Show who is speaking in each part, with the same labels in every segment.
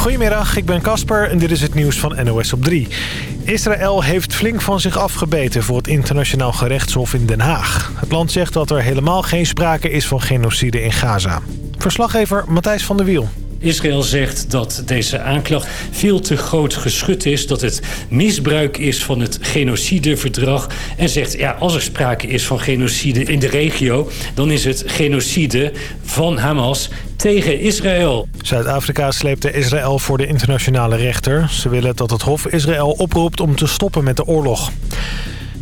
Speaker 1: Goedemiddag, ik ben Casper en dit is het nieuws van NOS op 3. Israël heeft flink van zich afgebeten voor het internationaal gerechtshof in Den Haag. Het land zegt dat er helemaal geen sprake is van genocide in Gaza. Verslaggever Matthijs van der Wiel.
Speaker 2: Israël zegt dat deze aanklacht veel te groot geschud is... dat het misbruik is van het genocideverdrag. En zegt, ja, als er sprake is van genocide in de regio... dan is het genocide van Hamas tegen Israël.
Speaker 1: Zuid-Afrika sleepte Israël voor de internationale rechter. Ze willen dat het Hof Israël oproept om te stoppen met de oorlog.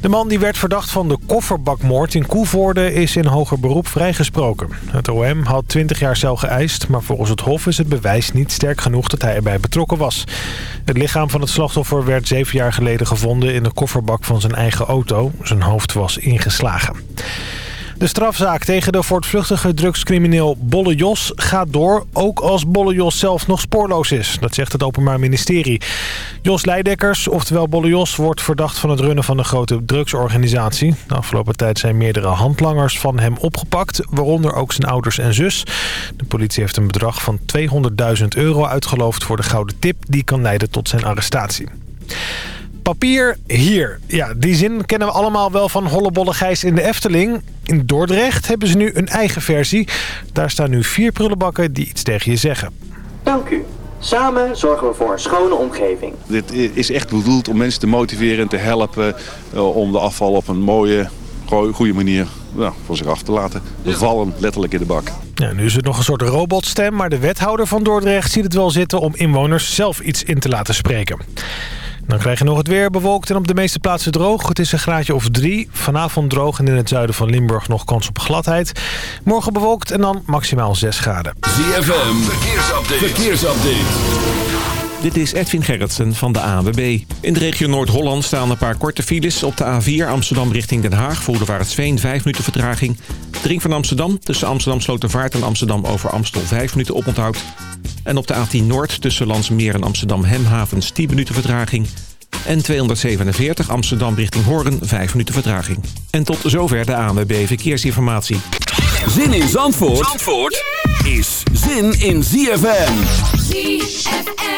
Speaker 1: De man die werd verdacht van de kofferbakmoord in Koevoorde is in hoger beroep vrijgesproken. Het OM had 20 jaar cel geëist, maar volgens het Hof is het bewijs niet sterk genoeg dat hij erbij betrokken was. Het lichaam van het slachtoffer werd zeven jaar geleden gevonden in de kofferbak van zijn eigen auto. Zijn hoofd was ingeslagen. De strafzaak tegen de voortvluchtige drugscrimineel Bolle Jos gaat door... ook als Bolle Jos zelf nog spoorloos is. Dat zegt het Openbaar Ministerie. Jos Leidekkers, oftewel Bolle Jos, wordt verdacht van het runnen van een grote drugsorganisatie. De afgelopen tijd zijn meerdere handlangers van hem opgepakt... waaronder ook zijn ouders en zus. De politie heeft een bedrag van 200.000 euro uitgeloofd voor de gouden tip... die kan leiden tot zijn arrestatie. Papier hier. Ja, die zin kennen we allemaal wel van Hollebolle Gijs in de Efteling. In Dordrecht hebben ze nu een eigen versie. Daar staan nu vier prullenbakken die iets tegen je zeggen.
Speaker 3: Dank u. Samen zorgen we voor een schone omgeving.
Speaker 4: Dit is echt bedoeld om mensen te motiveren en te helpen... Uh, om de afval op een mooie, goede manier nou, voor zich af te laten. We vallen letterlijk in de bak.
Speaker 1: Ja, nu is het nog een soort robotstem, maar de wethouder van Dordrecht ziet het wel zitten... om inwoners zelf iets in te laten spreken. Dan krijg je nog het weer bewolkt en op de meeste plaatsen droog. Het is een graadje of drie. Vanavond droog en in het zuiden van Limburg nog kans op gladheid. Morgen bewolkt en dan maximaal 6 graden.
Speaker 5: ZFM, verkeersupdate. verkeersupdate.
Speaker 6: Dit is Edwin Gerritsen van de ANWB. In de regio Noord-Holland staan een paar korte files. Op de A4 Amsterdam richting Den Haag voor de Sveen 5 minuten vertraging. De van Amsterdam tussen Amsterdam Slotervaart en Amsterdam over Amstel 5 minuten oponthoud. En op de A10 Noord tussen Landsmeer en Amsterdam Hemhavens 10 minuten vertraging. En 247 Amsterdam richting Hoorn 5 minuten vertraging. En tot zover de ANWB Verkeersinformatie.
Speaker 5: Zin in Zandvoort, Zandvoort is zin in ZFM. ZFM.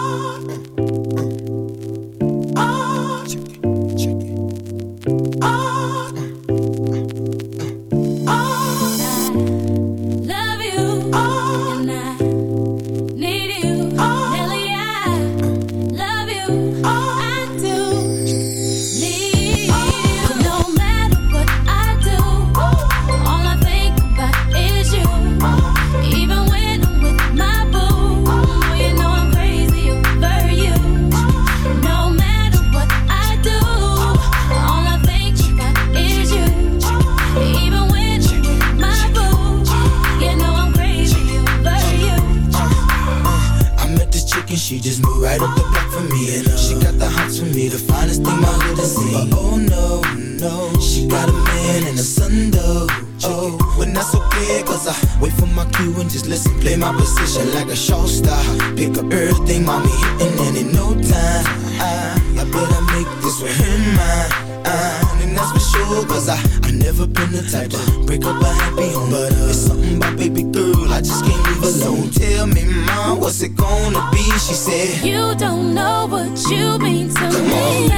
Speaker 7: She just moved right up the block for me. And
Speaker 8: uh, she got the hots for me, the finest thing my hood has seen. But oh no, no, she got a man and a son though. Oh, when that's okay, cause I wait for my cue and just listen. Play my position like a show star. Pick up everything, mommy, and in no time, I, I better make this with him mine. Uh, and that's for sure Cause I, I never been the type to break up a happy home But uh, it's something about baby girl I just can't leave alone so Tell me my what's it gonna be? She said, You don't know what you mean to Come me. On.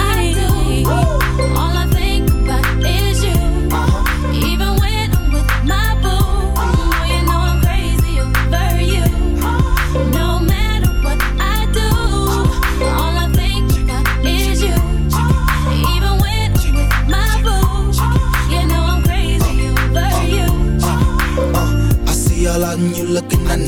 Speaker 8: I do.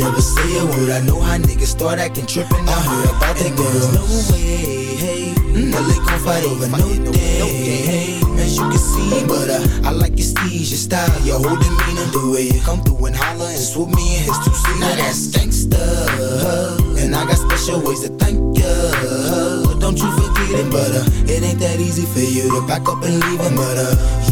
Speaker 8: Never say a word. I know how niggas start acting trippin'. I heard about that uh-huh. girl. There's no way, hey. Mm-hmm. Mm, LA gon' fight over no day, hey. As you can see, but uh, I like your steez, your style, your whole demeanor. The way you come through and holler and swoop me in his two seats. Now that's gangsta, and I got special ways to thank ya. Don't you
Speaker 7: forget it, but uh, it ain't that easy for you to back up and leave him, but
Speaker 8: uh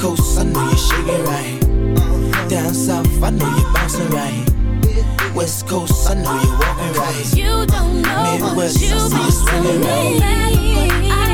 Speaker 7: West Coast, I know you're shaking right. Down south, I know you're bouncing right. West Coast, I know you're walking right. You don't know Midwest, what you I see
Speaker 8: you swinging right.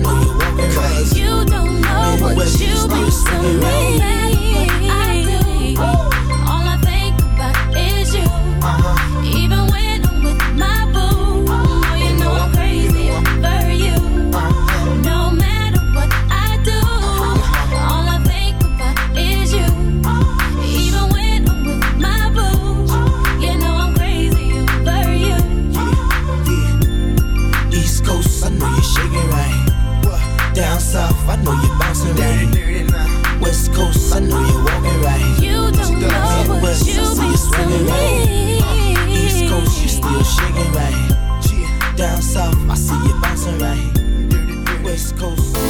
Speaker 8: You don't know what you
Speaker 7: do to me. I
Speaker 8: do. walking. West Coast, I know you're
Speaker 7: walking right. You don't know what West, you
Speaker 8: I see you right. East Coast, you still shaking right. Down
Speaker 7: south, I see you bouncing right. West
Speaker 8: Coast.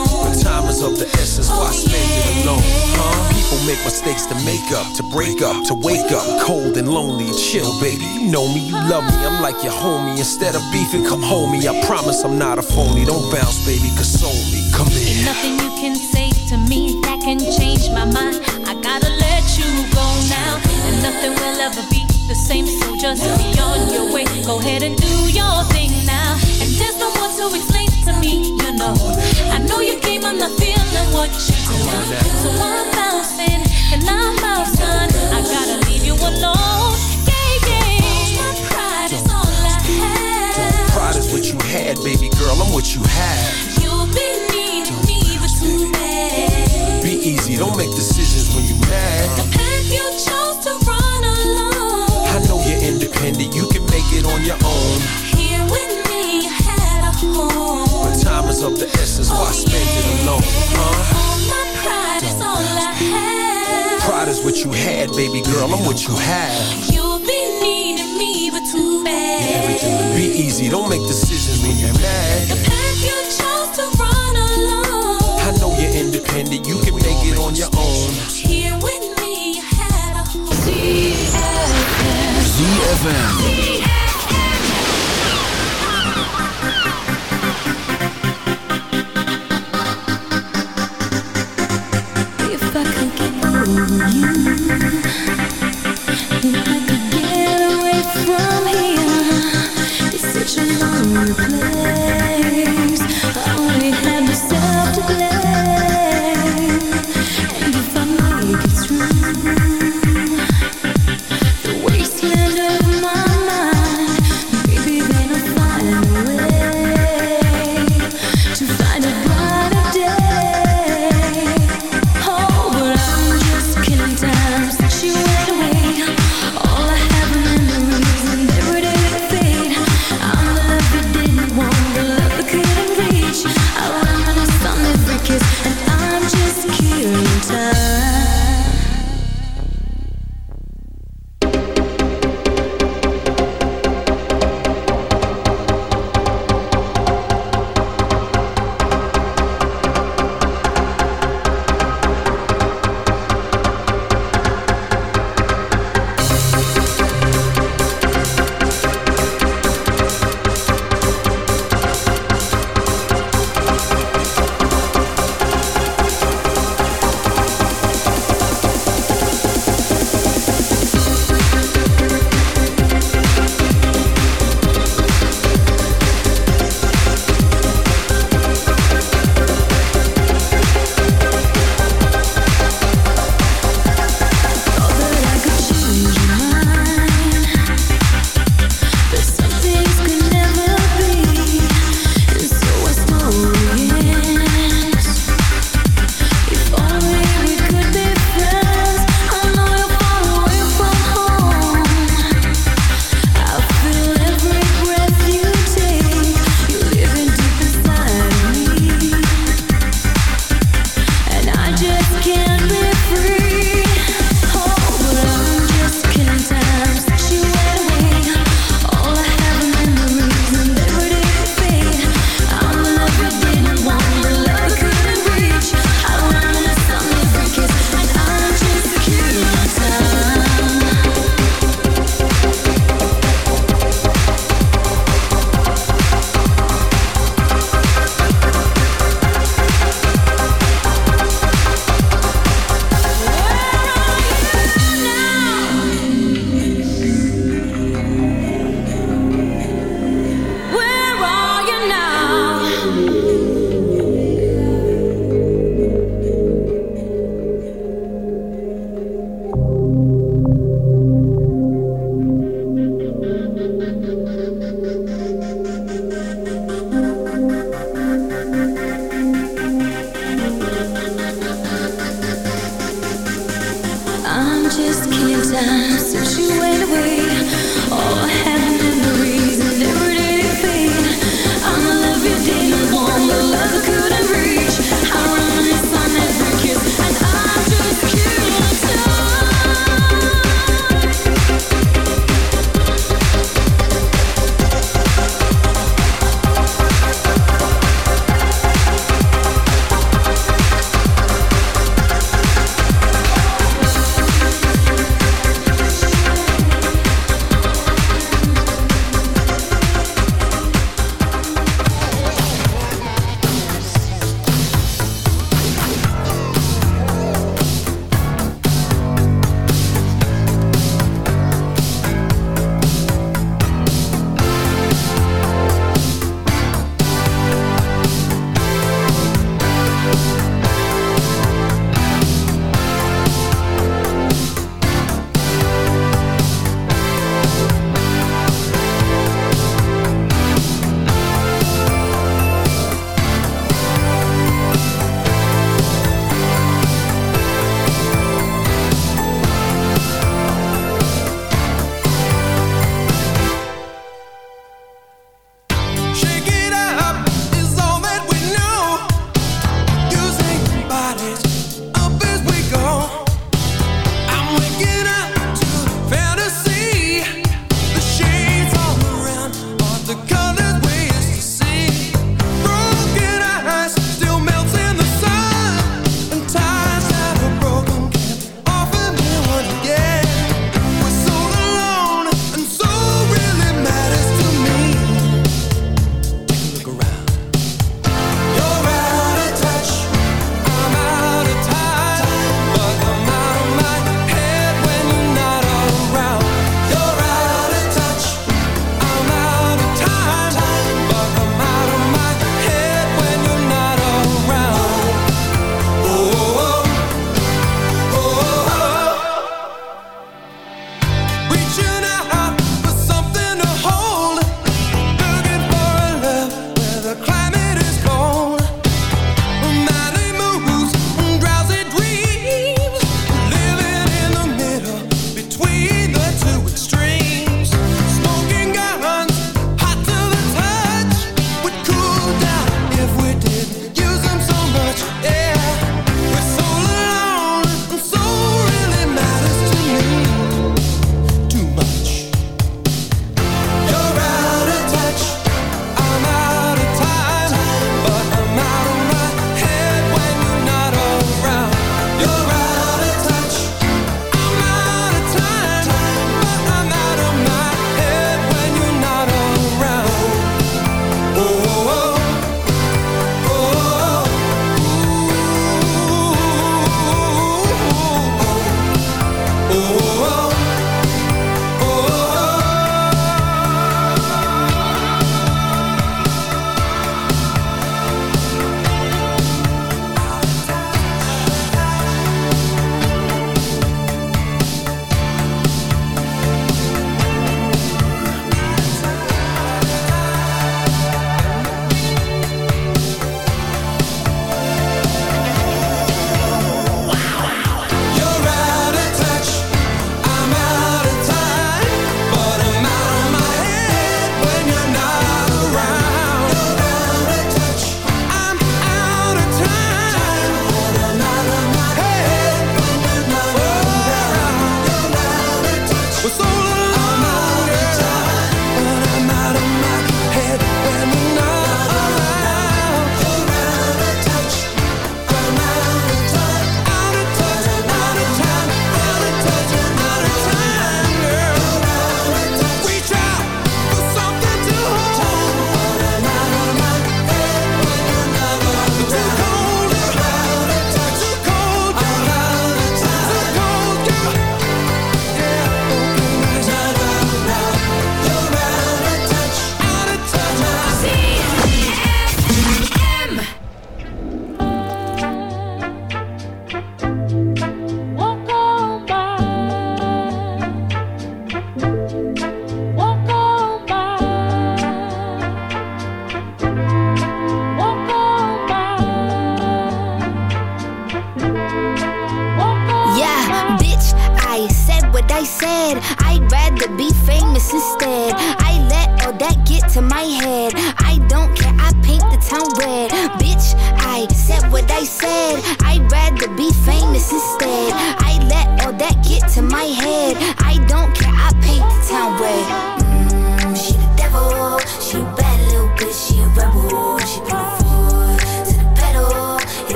Speaker 9: of the essence. Why oh, spend it alone? Huh? People make mistakes to make up, to break up, to wake up. Cold and lonely, chill, baby. You know me, you love me. I'm like your homie. Instead of beefing, come home me. I promise I'm not a phony. Don't bounce, baby. Console me. Come
Speaker 10: in.
Speaker 9: Ain't
Speaker 10: nothing you can say to me that can change my mind. I gotta let you go now, and nothing will ever be same. So just be on your way. Go ahead and do your thing now. And there's no more to explain to me, you know. I know you came, I'm not feeling what you do. So I'm bouncing and I'm out, son. I gotta leave you alone. Yeah, yeah. My pride is all I have.
Speaker 9: Pride is what you had, baby girl. I'm what you have.
Speaker 10: You've been needing me, but too bad.
Speaker 9: Be easy, don't make decisions when you mad.
Speaker 10: path you
Speaker 9: independent, you can make it on your own.
Speaker 10: Here with me, you had a home.
Speaker 9: But time is of the essence, why oh, spend it alone, huh?
Speaker 10: All my pride is all I have.
Speaker 9: Pride is what you had, baby girl. I'm what you have.
Speaker 10: You've been needing me, but too bad.
Speaker 9: Be easy, don't make decisions when you're mad.
Speaker 7: ZFM.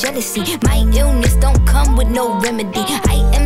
Speaker 11: Jealousy. My illness don't come with no remedy. I am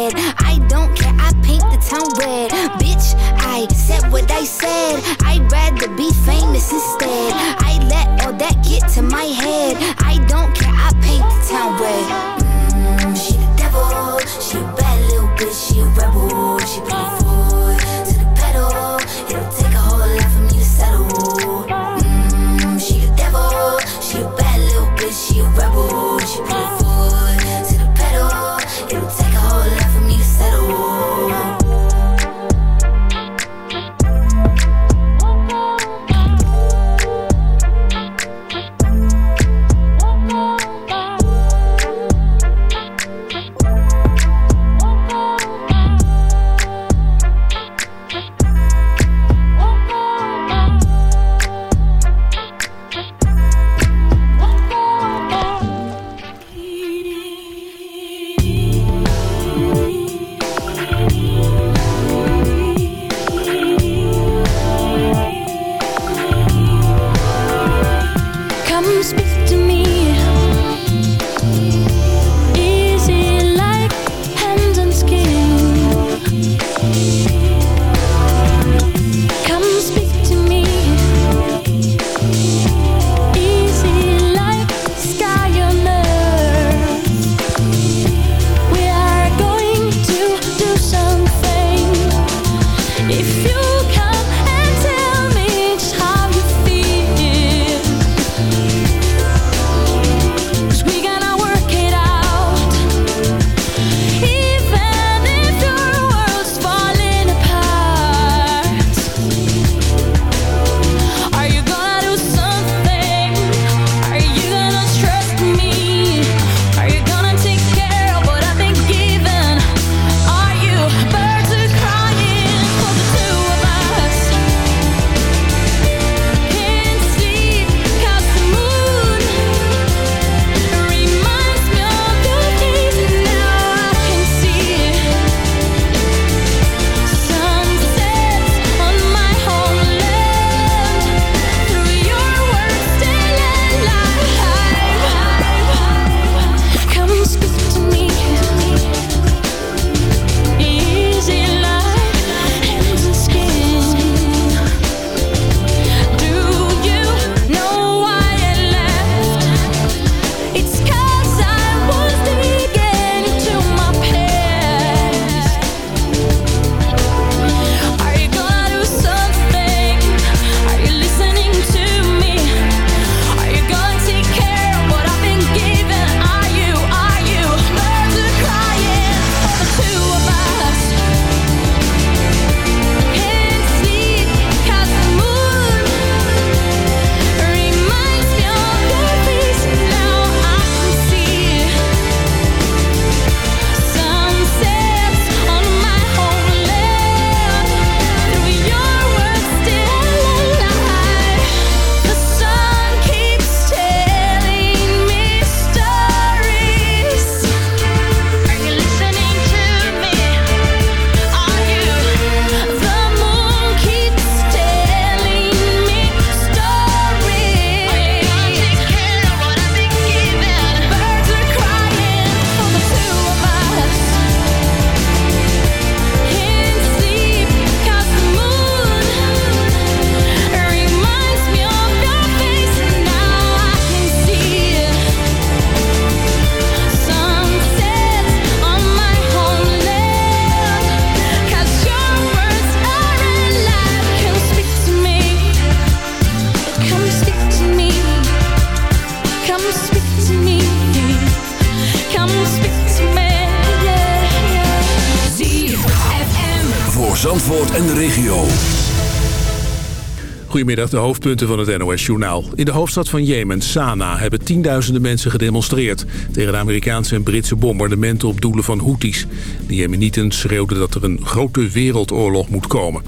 Speaker 12: Goedemiddag, de hoofdpunten van het NOS-journaal. In de hoofdstad van Jemen, Sanaa, hebben tienduizenden mensen gedemonstreerd... tegen de Amerikaanse en Britse bombardementen op doelen van Houthis. De Jemenieten schreeuwden dat er een grote wereldoorlog moet komen.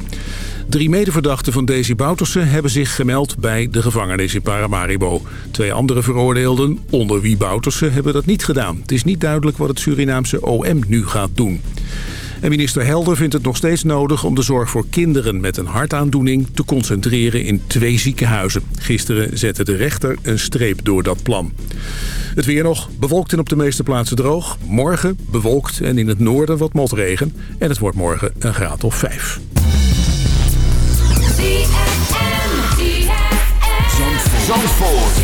Speaker 12: Drie medeverdachten van Desi Bouterse hebben zich gemeld bij de gevangenis in Paramaribo. Twee andere veroordeelden, onder wie Bouterse, hebben dat niet gedaan. Het is niet duidelijk wat het Surinaamse OM nu gaat doen. En minister Helder vindt het nog steeds nodig om de zorg voor kinderen met een hartaandoening te concentreren in twee ziekenhuizen. Gisteren zette de rechter een streep door dat plan. Het weer nog, bewolkt en op de meeste plaatsen droog. Morgen bewolkt en in het noorden wat motregen. En het wordt morgen een graad of vijf.
Speaker 13: Zandvoort.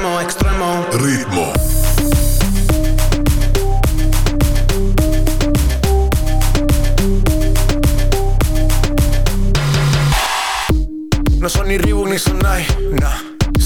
Speaker 5: extremo, extremo.
Speaker 13: Ritmo.
Speaker 5: No son ni Reebok ni Sonai, nah.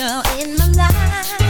Speaker 8: special in my
Speaker 7: life.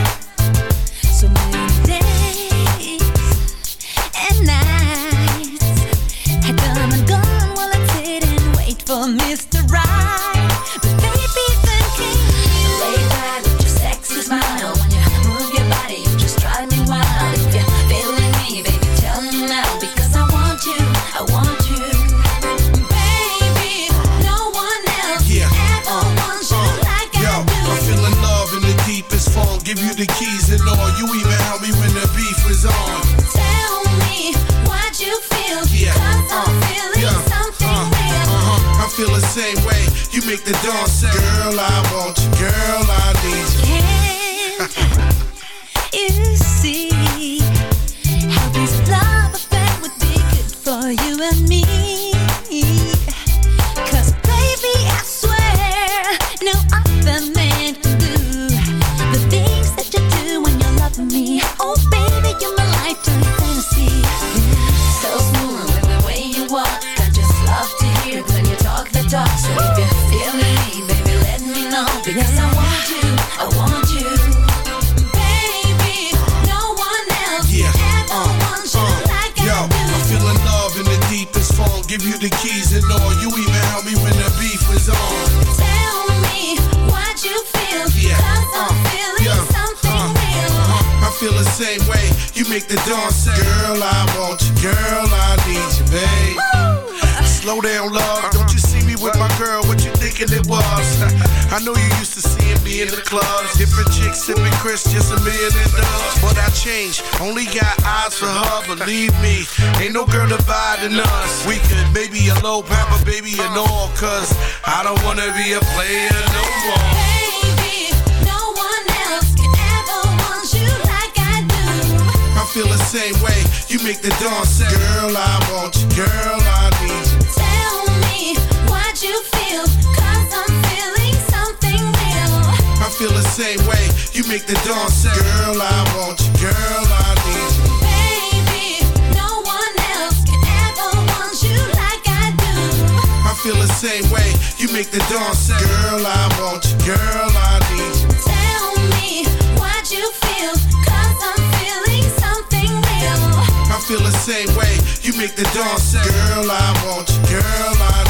Speaker 14: girl dividing us. We could maybe a low papa, baby, and all, cause I don't wanna be a player no more.
Speaker 7: Baby, no one else can ever want you like I do.
Speaker 14: I feel the same way, you make the dawn say, Girl, I want you, girl, I need you.
Speaker 7: Tell me what you feel, cause I'm feeling something real.
Speaker 14: I feel the same way, you make the dawn say, Girl, I want you, girl, I need you. same way you make the dawn say, Girl, I want you, girl, I need you.
Speaker 7: Tell me what you feel, cause I'm feeling something real.
Speaker 14: I feel the same way you make the dawn say, Girl, I want you, girl, I need you.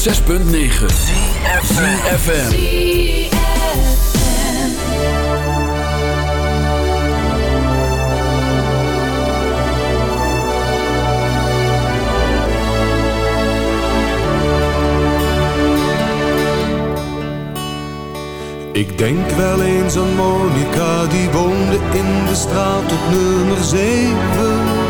Speaker 13: 106.9 FM.
Speaker 15: Ik denk wel eens aan Monica, die woonde in de straat op nummer 7.